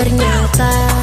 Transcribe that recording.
Ternyata